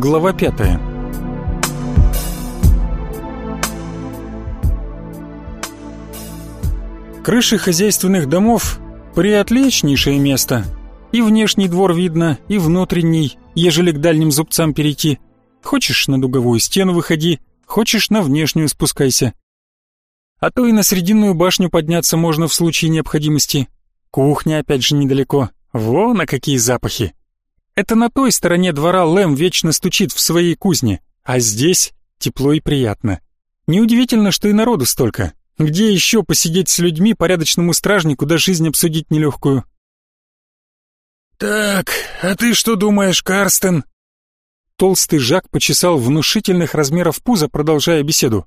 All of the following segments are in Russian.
Глава пятая. Крыши хозяйственных домов – приотличнейшее место. И внешний двор видно, и внутренний, ежели к дальним зубцам перейти. Хочешь на дуговую стену выходи, хочешь на внешнюю спускайся. А то и на срединную башню подняться можно в случае необходимости. Кухня опять же недалеко. Вон, а какие запахи. Это на той стороне двора Лэм вечно стучит в своей кузне, а здесь тепло и приятно. Неудивительно, что и народу столько. Где еще посидеть с людьми порядочному стражнику да жизнь обсудить нелегкую? «Так, а ты что думаешь, Карстен?» Толстый Жак почесал внушительных размеров пузо, продолжая беседу.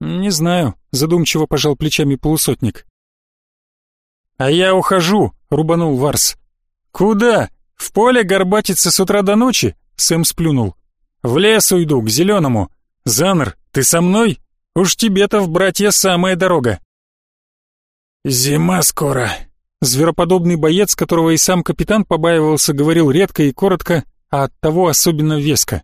«Не знаю», — задумчиво пожал плечами полусотник. «А я ухожу», — рубанул Варс. «Куда? В поле горбатиться с утра до ночи?» — Сэм сплюнул. «В лес уйду, к зеленому. Занр, ты со мной?» Уж тебе-то в братья самая дорога. Зима скоро. Звероподобный боец, которого и сам капитан побаивался, говорил редко и коротко, а оттого особенно веско.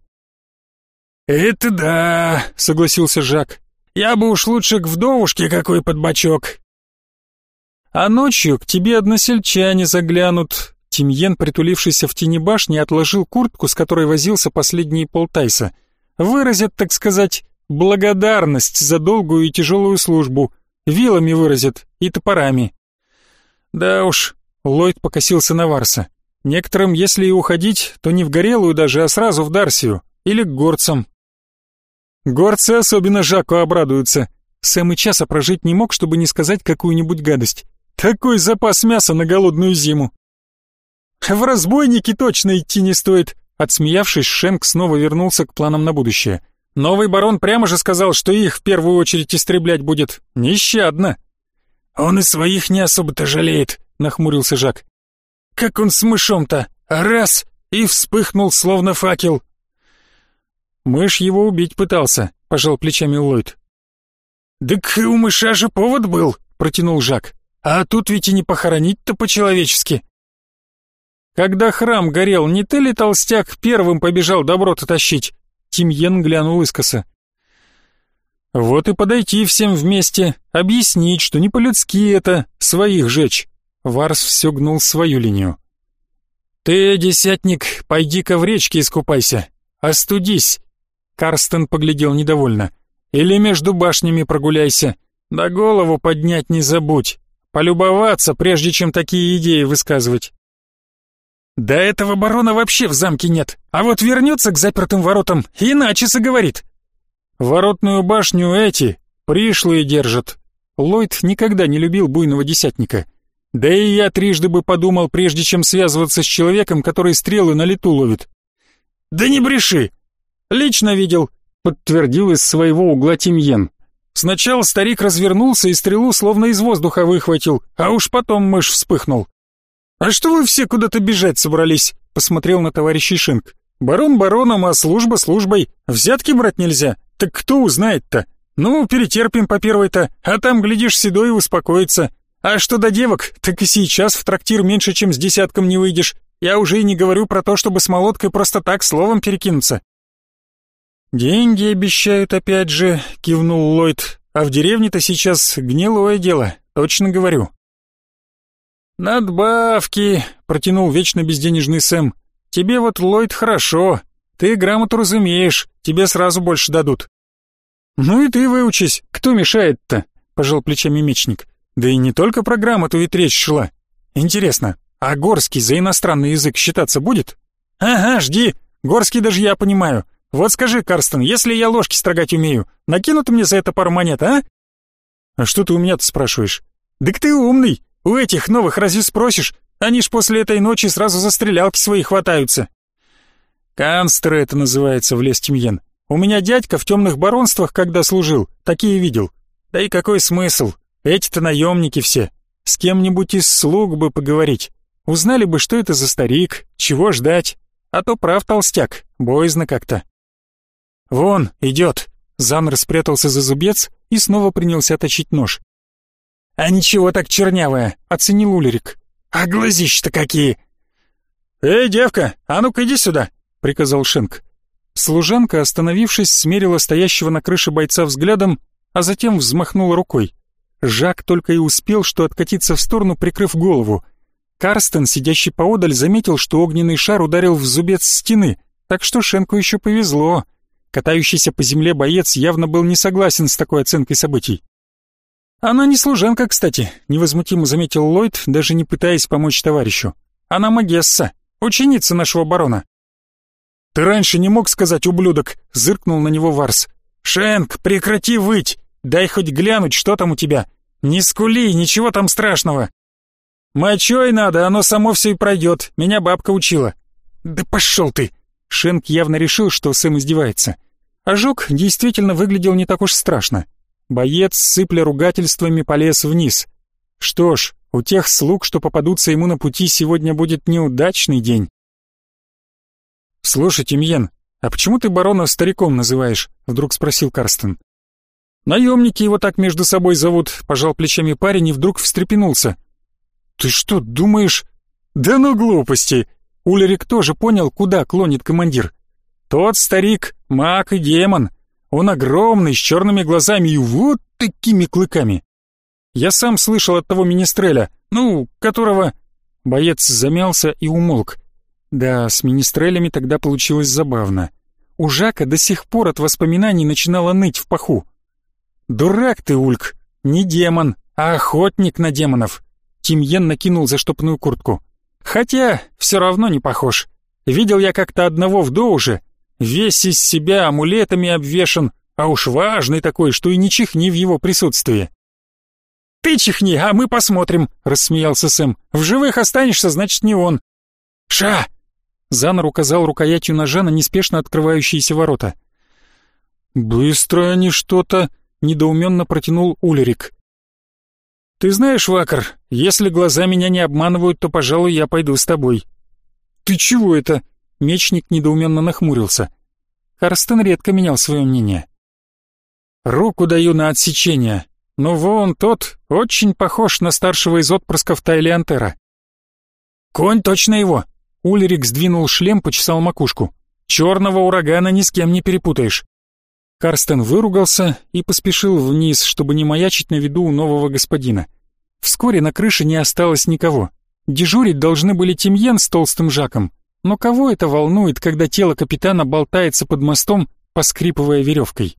«Это да», — согласился Жак. «Я бы уж лучше к вдовушке какой под бочок». «А ночью к тебе односельчане заглянут». Тимьен, притулившийся в тени башни, отложил куртку, с которой возился последние полтайса. «Выразят, так сказать, благодарность за долгую и тяжелую службу, вилами выразят и топорами. Да уж, Ллойд покосился на Варса. Некоторым, если и уходить, то не в Горелую даже, а сразу в Дарсию или к горцам. Горцы особенно Жаку обрадуются. Сэм и часа прожить не мог, чтобы не сказать какую-нибудь гадость. Такой запас мяса на голодную зиму. В разбойники точно идти не стоит. Отсмеявшись, Шенк снова вернулся к планам на будущее. Новый барон прямо же сказал, что их в первую очередь истреблять будет. Нещадно. Он и своих не особо-то жалеет, нахмурился Жак. Как он с мышом-то? Раз! И вспыхнул, словно факел. Мышь его убить пытался, пожал плечами Ллойд. «Так у мыша же повод был», — протянул Жак. «А тут ведь и не похоронить-то по-человечески». «Когда храм горел, не ты ли, толстяк, первым побежал добро-то тащить?» Тимьен глянул искоса. «Вот и подойти всем вместе, объяснить, что не по-людски это, своих жечь». Варс все гнул свою линию. «Ты, десятник, пойди-ка в речке искупайся, остудись». Карстен поглядел недовольно. «Или между башнями прогуляйся, да голову поднять не забудь, полюбоваться, прежде чем такие идеи высказывать». Да этого барона вообще в замке нет, а вот вернется к запертым воротам, иначе заговорит. Воротную башню эти, пришлые держат. Ллойд никогда не любил буйного десятника. Да и я трижды бы подумал, прежде чем связываться с человеком, который стрелы на лету ловит. Да не бреши! Лично видел, подтвердил из своего угла Тимьен. Сначала старик развернулся и стрелу словно из воздуха выхватил, а уж потом мышь вспыхнул. «А что вы все куда-то бежать собрались?» — посмотрел на товарища Шинк. «Барон бароном, а служба службой. Взятки брать нельзя. Так кто узнает-то? Ну, перетерпим по первой-то, а там, глядишь, седой успокоится. А что до девок, так и сейчас в трактир меньше, чем с десятком не выйдешь. Я уже и не говорю про то, чтобы с молоткой просто так словом перекинуться». «Деньги обещают опять же», — кивнул Ллойд. «А в деревне-то сейчас гнилое дело, точно говорю». «Надбавки», — протянул вечно безденежный Сэм. «Тебе вот, Ллойд, хорошо. Ты грамоту разумеешь, тебе сразу больше дадут». «Ну и ты выучись, кто мешает-то?» — пожал плечами мечник. «Да и не только про грамоту ведь речь шла. Интересно, а Горский за иностранный язык считаться будет?» «Ага, жди. Горский даже я понимаю. Вот скажи, Карстен, если я ложки строгать умею, накинут мне за это пару монет, а?» «А что ты у меня-то спрашиваешь?» «Дык ты умный. У этих новых разве спросишь? Они ж после этой ночи сразу за стрелялки свои хватаются. Канстеры это называется, в лес Тимьен. У меня дядька в темных баронствах, когда служил, такие видел. Да и какой смысл? Эти-то наемники все. С кем-нибудь из слуг бы поговорить. Узнали бы, что это за старик, чего ждать. А то прав толстяк, боязно как-то. Вон, идет. Замр спрятался за зубец и снова принялся точить нож. «А ничего так чернявая», — оценил Улерик. «А глазища-то какие!» «Эй, девка, а ну-ка иди сюда», — приказал Шенк. Служанка, остановившись, смерила стоящего на крыше бойца взглядом, а затем взмахнула рукой. Жак только и успел, что откатиться в сторону, прикрыв голову. Карстен, сидящий поодаль, заметил, что огненный шар ударил в зубец стены, так что Шенку еще повезло. Катающийся по земле боец явно был не согласен с такой оценкой событий. «Она не служанка, кстати», — невозмутимо заметил Ллойд, даже не пытаясь помочь товарищу. «Она Магесса, ученица нашего барона». «Ты раньше не мог сказать, ублюдок?» — зыркнул на него Варс. «Шенк, прекрати выть! Дай хоть глянуть, что там у тебя. Не скули, ничего там страшного». «Мочой надо, оно само все и пройдет, меня бабка учила». «Да пошел ты!» Шенк явно решил, что Сэм издевается. Ожог действительно выглядел не так уж страшно. Боец, сыпля ругательствами, полез вниз. Что ж, у тех слуг, что попадутся ему на пути, сегодня будет неудачный день. «Слушай, Тимьен, а почему ты барона стариком называешь?» — вдруг спросил Карстен. «Наемники его так между собой зовут», — пожал плечами парень и вдруг встрепенулся. «Ты что, думаешь...» «Да ну глупости!» Улерик тоже понял, куда клонит командир. «Тот старик — маг и демон, он огромный, с черными глазами и вот такими клыками. Я сам слышал от того министреля, ну, которого... Боец замялся и умолк. Да, с министрелями тогда получилось забавно. У Жака до сих пор от воспоминаний начинало ныть в паху. «Дурак ты, Ульк! Не демон, а охотник на демонов!» Тимьен накинул заштопную куртку. «Хотя, все равно не похож. Видел я как-то одного в Доуже, Весь из себя амулетами обвешан, а уж важный такой, что и не чихни в его присутствии. «Ты чихни, а мы посмотрим», — рассмеялся Сэм. «В живых останешься, значит, не он». «Ша!» — Занор указал рукоятью ножа на неспешно открывающиеся ворота. «Быстро они что-то», — недоуменно протянул Улерик. «Ты знаешь, Вакар, если глаза меня не обманывают, то, пожалуй, я пойду с тобой». «Ты чего это?» Мечник недоуменно нахмурился. Карстен редко менял свое мнение. «Руку даю на отсечение, но вон тот очень похож на старшего из отпрысков Тайлиантера». «Конь точно его!» Ульрик сдвинул шлем, почесал макушку. «Черного урагана ни с кем не перепутаешь». Карстен выругался и поспешил вниз, чтобы не маячить на виду у нового господина. Вскоре на крыше не осталось никого. Дежурить должны были Тимьен с толстым Жаком, но кого это волнует, когда тело капитана болтается под мостом, поскрипывая веревкой?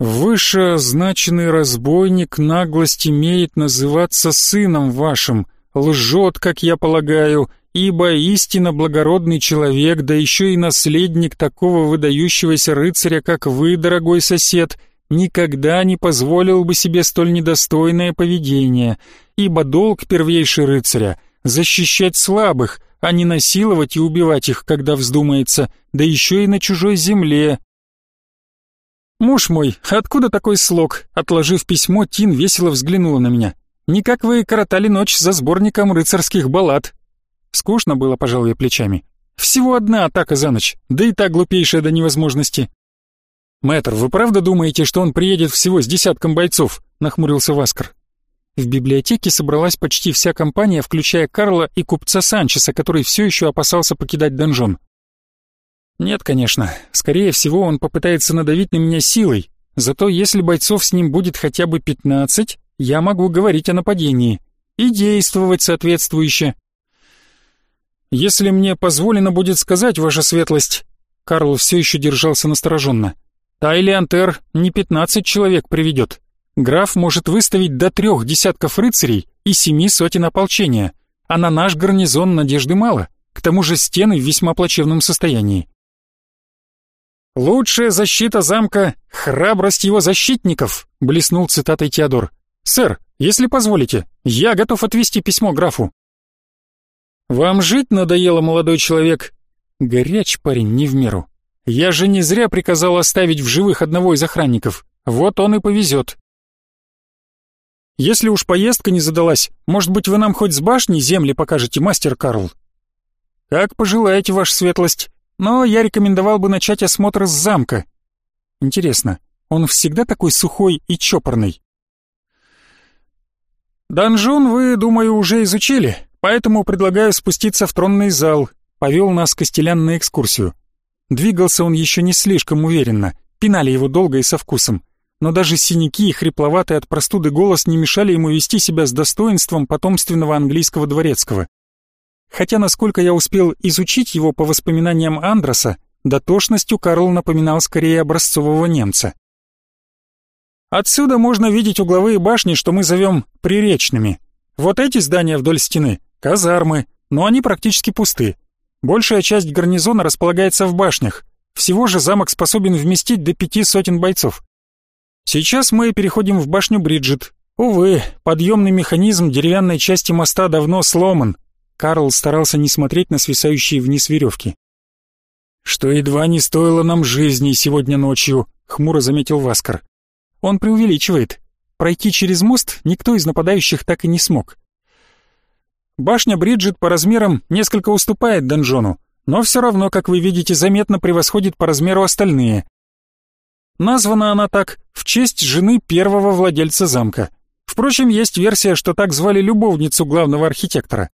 Вышеозначенный разбойник наглость имеет называться сыном вашим, лжет, как я полагаю, ибо истинно благородный человек, да еще и наследник такого выдающегося рыцаря, как вы, дорогой сосед, никогда не позволил бы себе столь недостойное поведение, ибо долг первейший рыцаря — защищать слабых, а не насиловать и убивать их, когда вздумается, да еще и на чужой земле. «Муж мой, откуда такой слог?» Отложив письмо, Тин весело взглянула на меня. «Не как вы коротали ночь за сборником рыцарских баллад». Скучно было, пожал я плечами. «Всего одна атака за ночь, да и та глупейшая до невозможности». «Мэтр, вы правда думаете, что он приедет всего с десятком бойцов?» — нахмурился Васкар. В библиотеке собралась почти вся компания, включая Карла и купца Санчеса, который все еще опасался покидать донжон. Нет, конечно, скорее всего он попытается надавить на меня силой, зато если бойцов с ним будет хотя бы пятнадцать, я могу говорить о нападении и действовать соответствующе. Если мне позволено будет сказать, ваша светлость, Карл все еще держался настороженно, Тайли Антер не пятнадцать человек приведет, Граф может выставить до трех десятков рыцарей и семи сотен ополчения, а на наш гарнизон надежды мало, к тому же стены в весьма плачевном состоянии. «Лучшая защита замка — храбрость его защитников», — блеснул цитатой Теодор. «Сэр, если позволите, я готов отвести письмо графу». «Вам жить надоело, молодой человек?» Горяч парень не в меру. «Я же не зря приказал оставить в живых одного из охранников. Вот он и повезет». Если уж поездка не задалась, может быть, вы нам хоть с башни земли покажете, мастер Карл? Как пожелаете, ваша светлость. Но я рекомендовал бы начать осмотр с замка. Интересно, он всегда такой сухой и чопорный? Донжон вы, думаю, уже изучили, поэтому предлагаю спуститься в тронный зал. повел нас Костелян на экскурсию. Двигался он еще не слишком уверенно, пинали его долго и со вкусом. Но даже синяки и хрипловатый от простуды голос не мешали ему вести себя с достоинством потомственного английского дворецкого. Хотя, насколько я успел изучить его по воспоминаниям Андроса, дотошностью Карл напоминал скорее образцового немца. Отсюда можно видеть угловые башни, что мы зовем приречными. Вот эти здания вдоль стены — казармы, но они практически пусты. Большая часть гарнизона располагается в башнях. Всего же замок способен вместить до пяти сотен бойцов. Сейчас мы переходим в башню Бриджит. Увы, подъемный механизм деревянной части моста давно сломан. Карл старался не смотреть на свисающие вниз веревки. «Что едва не стоило нам жизни сегодня ночью», — хмуро заметил Васкар. Он преувеличивает. Пройти через мост никто из нападающих так и не смог. Башня Бриджит по размерам несколько уступает донжону, но все равно, как вы видите, заметно превосходит по размеру остальные. Названа она так в честь жены первого владельца замка. Впрочем, есть версия, что так звали любовницу главного архитектора.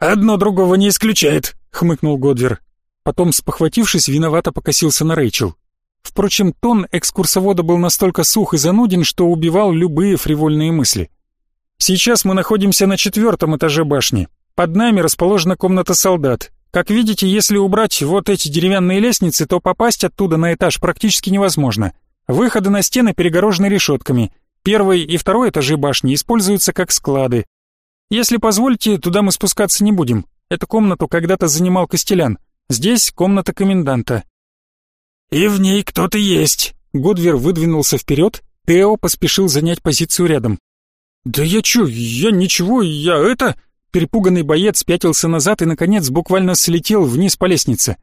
«Одно другого не исключает», — хмыкнул Годвер. Потом, спохватившись, виновато покосился на Рэйчел. Впрочем, тон экскурсовода был настолько сух и зануден, что убивал любые фривольные мысли. Сейчас мы находимся на четвертом этаже башни. Под нами расположена комната солдат. Как видите, если убрать вот эти деревянные лестницы, то попасть оттуда на этаж практически невозможно. Выходы на стены перегорожены решетками. Первый и второй этажи башни используются как склады. Если позволите, туда мы спускаться не будем. Эту комнату когда-то занимал Костелян. Здесь комната коменданта. «И в ней кто-то есть!» Годвер выдвинулся вперед, Тео поспешил занять позицию рядом. «Да я чё, я ничего, я это...» Перепуганный боец пятился назад и, наконец, буквально слетел вниз по лестнице.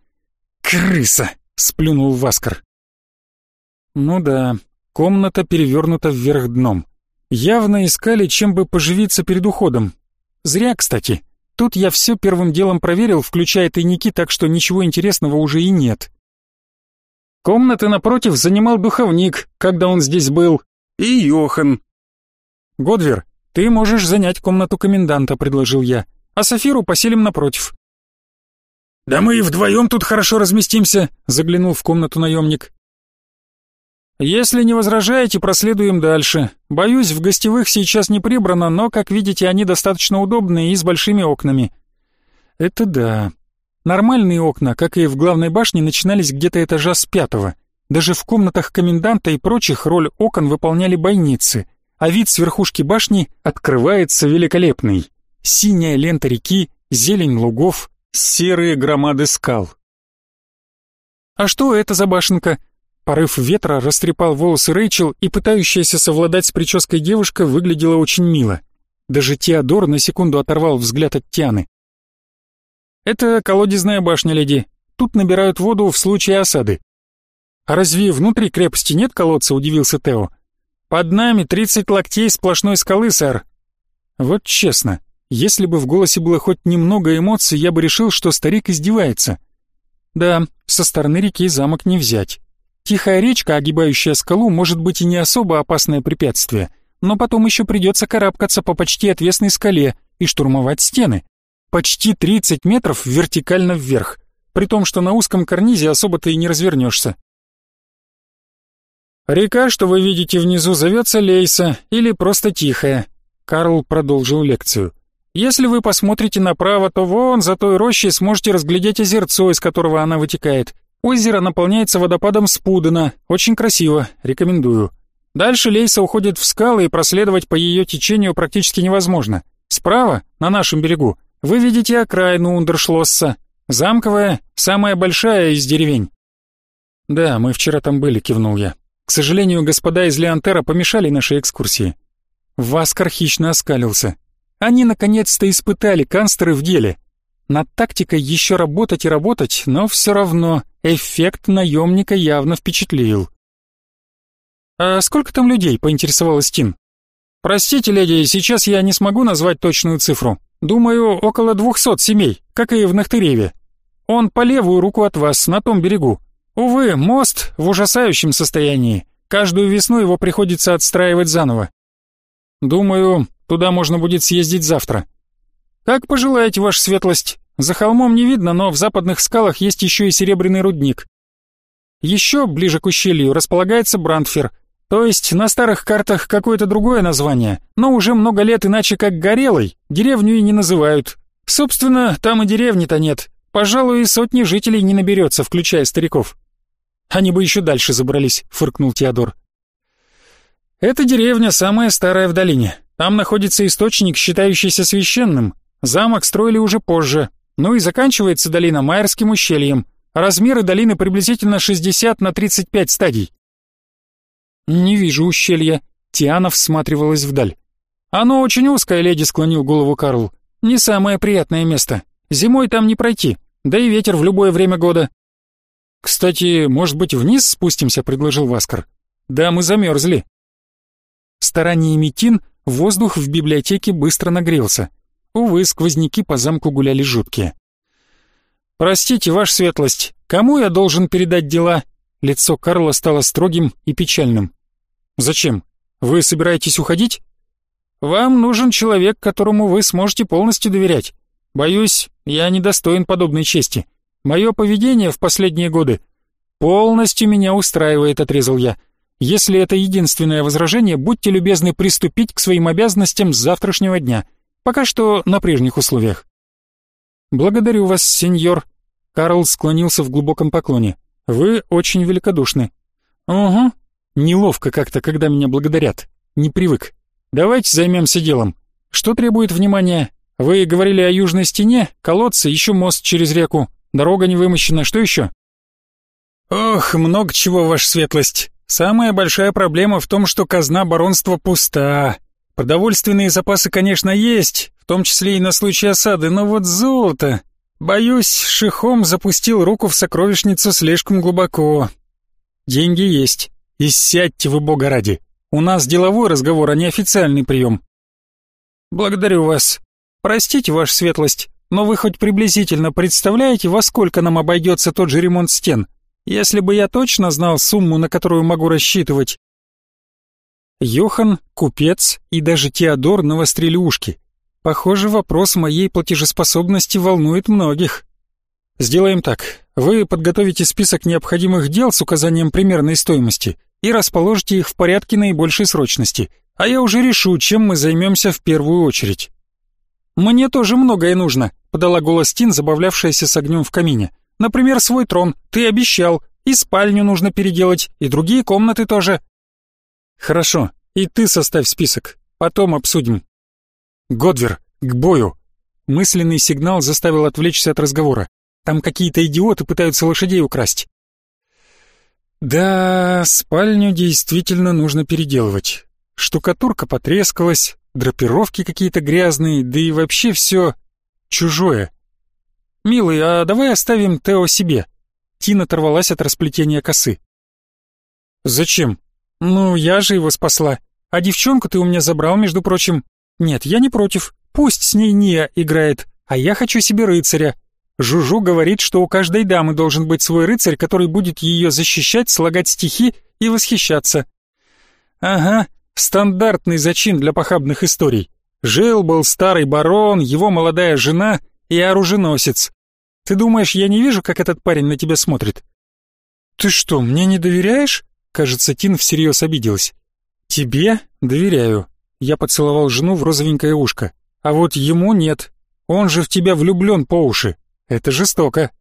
«Крыса!» — сплюнул Васкар. Ну да, комната перевернута вверх дном. Явно искали, чем бы поживиться перед уходом. Зря, кстати. Тут я все первым делом проверил, включая тайники, так что ничего интересного уже и нет. Комнаты напротив занимал духовник, когда он здесь был, и Йохан. «Годвер, ты можешь занять комнату коменданта», — предложил я, «а Софиру поселим напротив». «Да мы и вдвоем тут хорошо разместимся», — заглянул в комнату наемник. «Если не возражаете, проследуем дальше. Боюсь, в гостевых сейчас не прибрано, но, как видите, они достаточно удобные и с большими окнами». «Это да. Нормальные окна, как и в главной башне, начинались где-то этажа с пятого. Даже в комнатах коменданта и прочих роль окон выполняли бойницы, а вид с верхушки башни открывается великолепный. Синяя лента реки, зелень лугов, серые громады скал. «А что это за башенка?» Порыв ветра растрепал волосы Рэйчел, и пытающаяся совладать с прической девушка выглядела очень мило. Даже Теодор на секунду оторвал взгляд от Тианы. «Это колодезная башня, леди. Тут набирают воду в случае осады». «А разве внутри крепости нет колодца?» — удивился Тео. «Под нами тридцать локтей сплошной скалы, сэр». Вот честно, если бы в голосе было хоть немного эмоций, я бы решил, что старик издевается. Да, со стороны реки замок не взять. Тихая речка, огибающая скалу, может быть и не особо опасное препятствие, но потом еще придется карабкаться по почти отвесной скале и штурмовать стены почти 30 метров вертикально вверх, при том, что на узком карнизе особо-то и не развернешься. «Река, что вы видите внизу, зовется Лейса или просто Тихая», — Карл продолжил лекцию. «Если вы посмотрите направо, то вон за той рощей сможете разглядеть озерцо, из которого она вытекает. Озеро наполняется водопадом Спудена, очень красиво, рекомендую. Дальше Лейса уходит в скалы, и проследовать по ее течению практически невозможно. Справа, на нашем берегу, вы видите окраину Ундершлосса. Замковая, самая большая из деревень. Да, мы вчера там были, кивнул я. К сожалению, господа из Леонтера помешали нашей экскурсии. Васкар хищно оскалился. Они наконец-то испытали канстеры в деле. Над тактикой еще работать и работать, но все равно эффект наемника явно впечатлил. «А сколько там людей?» — поинтересовалась Тин. «Простите, леди, сейчас я не смогу назвать точную цифру. Думаю, около двухсот семей, как и в Нахтыреве. Он по левую руку от вас, на том берегу. Увы, мост в ужасающем состоянии. Каждую весну его приходится отстраивать заново. Думаю, туда можно будет съездить завтра. Как пожелаете, ваша светлость. За холмом не видно, но в западных скалах есть еще и серебряный рудник. Еще ближе к ущелью располагается Брандфер, то есть на старых картах какое-то другое название, но уже много лет иначе как Горелый, деревню и не называют. Собственно, там и деревни-то нет. Пожалуй, и сотни жителей не наберется, включая стариков. Они бы еще дальше забрались, фыркнул Теодор. Эта деревня самая старая в долине. Там находится источник, считающийся священным. Замок строили уже позже. Ну и заканчивается долина Майерским ущельем. Размеры долины приблизительно 60 на 35 стадий. «Не вижу ущелья», — Тиана всматривалась вдаль. «Оно очень узкое», — леди склонил голову Карл. «Не самое приятное место. Зимой там не пройти, да и ветер в любое время года». «Кстати, может быть, вниз спустимся?» — предложил Васкар. «Да, мы замерзли». Стараниями Тин воздух в библиотеке быстро нагрелся. Увы, сквозняки по замку гуляли жуткие. «Простите, ваша светлость, кому я должен передать дела?» Лицо Карла стало строгим и печальным. Зачем? Вы собираетесь уходить? Вам нужен человек, которому вы сможете полностью доверять. Боюсь, я недостоин подобной чести. Мое поведение в последние годы полностью меня устраивает, отрезал я. Если это единственное возражение, будьте любезны приступить к своим обязанностям с завтрашнего дня. Пока что на прежних условиях. Благодарю вас, сеньор. Карл склонился в глубоком поклоне. Вы очень великодушны. Угу, Неловко как-то, когда меня благодарят. Не привык. Давайте займемся делом. Что требует внимания? Вы говорили о южной стене, колодце, еще мост через реку. Дорога не вымощена. Что еще? Ох, много чего, ваша светлость. Самая большая проблема в том, что казна баронства пуста. Продовольственные запасы, конечно, есть, в том числе и на случай осады, но вот золото... Боюсь, Шихом запустил руку в сокровищницу слишком глубоко. Деньги есть. И сядьте вы, бога ради. У нас деловой разговор, а не официальный прием. Благодарю вас. Простите, ваша светлость, но вы хоть приблизительно представляете, во сколько нам обойдется тот же ремонт стен? Если бы я точно знал сумму, на которую могу рассчитывать. Йохан, купец и даже Теодор навострили ушки. Похоже, вопрос моей платежеспособности волнует многих. Сделаем так. Вы подготовите список необходимых дел с указанием примерной стоимости и расположите их в порядке наибольшей срочности, а я уже решу, чем мы займемся в первую очередь. Мне тоже многое нужно, подала голос Тин, забавлявшаяся с огнем в камине. Например, свой трон, ты обещал, и спальню нужно переделать, и другие комнаты тоже. Хорошо, и ты составь список, потом обсудим. Годвер, к бою. Мысленный сигнал заставил отвлечься от разговора. Там какие-то идиоты пытаются лошадей украсть. Да, спальню действительно нужно переделывать. Штукатурка потрескалась, драпировки какие-то грязные, да и вообще все чужое. «Милый, а давай оставим Тео себе». Тина оторвалась от расплетения косы. «Зачем? Ну, я же его спасла. А девчонку ты у меня забрал, между прочим. Нет, я не против. Пусть с ней Ния играет, а я хочу себе рыцаря. Жужу говорит, что у каждой дамы должен быть свой рыцарь, который будет ее защищать, слагать стихи и восхищаться. Ага, стандартный зачин для похабных историй. Жил-был старый барон, его молодая жена и оруженосец. Ты думаешь, я не вижу, как этот парень на тебя смотрит? Ты что, мне не доверяешь? Кажется, Тин всерьез обиделась. Тебе доверяю. Я поцеловал жену в розовенькое ушко. А вот ему нет. Он же в тебя влюблен по уши. Это жестоко.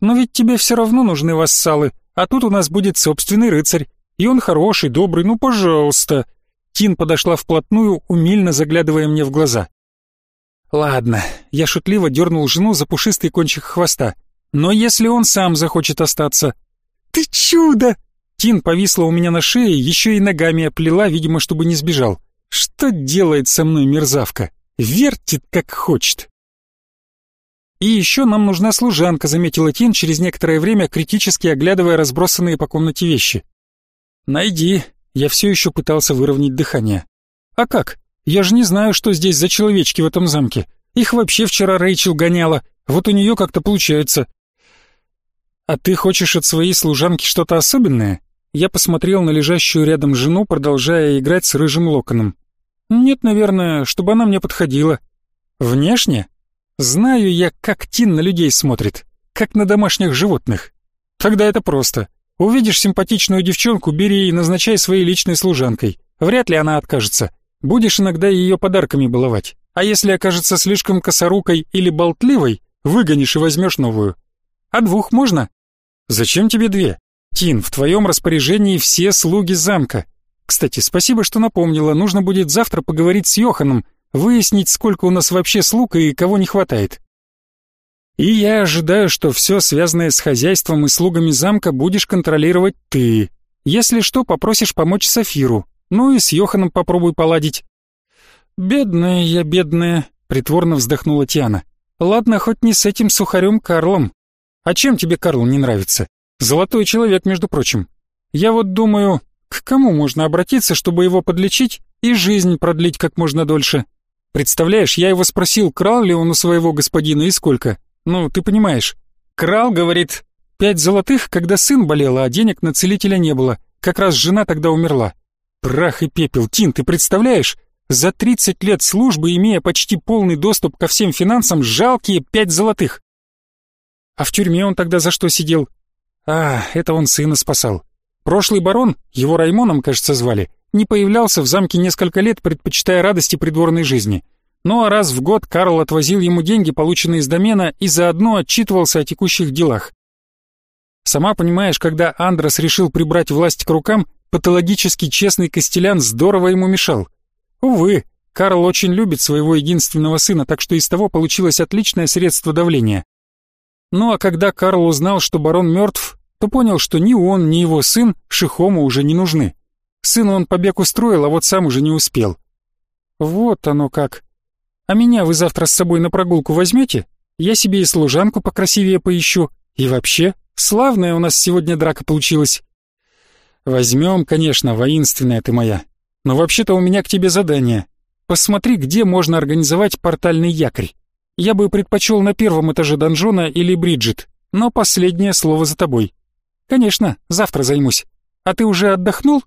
Но ведь тебе все равно нужны вассалы, а тут у нас будет собственный рыцарь. И он хороший, добрый, ну, пожалуйста. Тин подошла вплотную, умильно заглядывая мне в глаза. Ладно, я шутливо дернул жену за пушистый кончик хвоста. Но если он сам захочет остаться... Ты чудо! Тин повисла у меня на шее, еще и ногами оплела, видимо, чтобы не сбежал. Что делает со мной мерзавка? Вертит, как хочет. «И еще нам нужна служанка», — заметила Тин через некоторое время, критически оглядывая разбросанные по комнате вещи. «Найди». Я все еще пытался выровнять дыхание. «А как? Я же не знаю, что здесь за человечки в этом замке. Их вообще вчера Рэйчел гоняла. Вот у нее как-то получается». «А ты хочешь от своей служанки что-то особенное?» Я посмотрел на лежащую рядом жену, продолжая играть с рыжим локоном. «Нет, наверное, чтобы она мне подходила». «Внешне?» Знаю я, как Тин на людей смотрит, как на домашних животных. Тогда это просто. Увидишь симпатичную девчонку, бери и назначай своей личной служанкой. Вряд ли она откажется. Будешь иногда ее подарками баловать. А если окажется слишком косорукой или болтливой, выгонишь и возьмешь новую. А двух можно? Зачем тебе две? Тин, в твоем распоряжении все слуги замка. Кстати, спасибо, что напомнила. Нужно будет завтра поговорить с Йоханом, выяснить, сколько у нас вообще слуг и кого не хватает. И я ожидаю, что все связанное с хозяйством и слугами замка будешь контролировать ты. Если что, попросишь помочь Сафиру. Ну и с Йоханом попробуй поладить. Бедная я, бедная, притворно вздохнула Тиана. Ладно, хоть не с этим сухарем Карлом. А чем тебе Карл не нравится? Золотой человек, между прочим. Я вот думаю, к кому можно обратиться, чтобы его подлечить и жизнь продлить как можно дольше? Представляешь, я его спросил, крал ли он у своего господина и сколько. Ну, ты понимаешь. Крал, говорит, пять золотых, когда сын болел, а денег на целителя не было. Как раз жена тогда умерла. Прах и пепел, Тин, ты представляешь? За 30 лет службы, имея почти полный доступ ко всем финансам, жалкие пять золотых. А в тюрьме он тогда за что сидел? А, это он сына спасал. Прошлый барон, его Раймоном, кажется, звали, не появлялся в замке несколько лет, предпочитая радости придворной жизни. Ну а раз в год Карл отвозил ему деньги, полученные из домена, и заодно отчитывался о текущих делах. Сама понимаешь, когда Андрос решил прибрать власть к рукам, патологически честный Костелян здорово ему мешал. Увы, Карл очень любит своего единственного сына, так что из того получилось отличное средство давления. Ну а когда Карл узнал, что барон мертв, то понял, что ни он, ни его сын Шихому уже не нужны. Сыну он побег устроил, а вот сам уже не успел. Вот оно как. А меня вы завтра с собой на прогулку возьмете? Я себе и служанку покрасивее поищу. И вообще, славная у нас сегодня драка получилась. Возьмем, конечно, воинственная ты моя. Но вообще-то у меня к тебе задание. Посмотри, где можно организовать портальный якорь. Я бы предпочел на первом этаже донжона или Бриджит, но последнее слово за тобой. Конечно, завтра займусь. А ты уже отдохнул?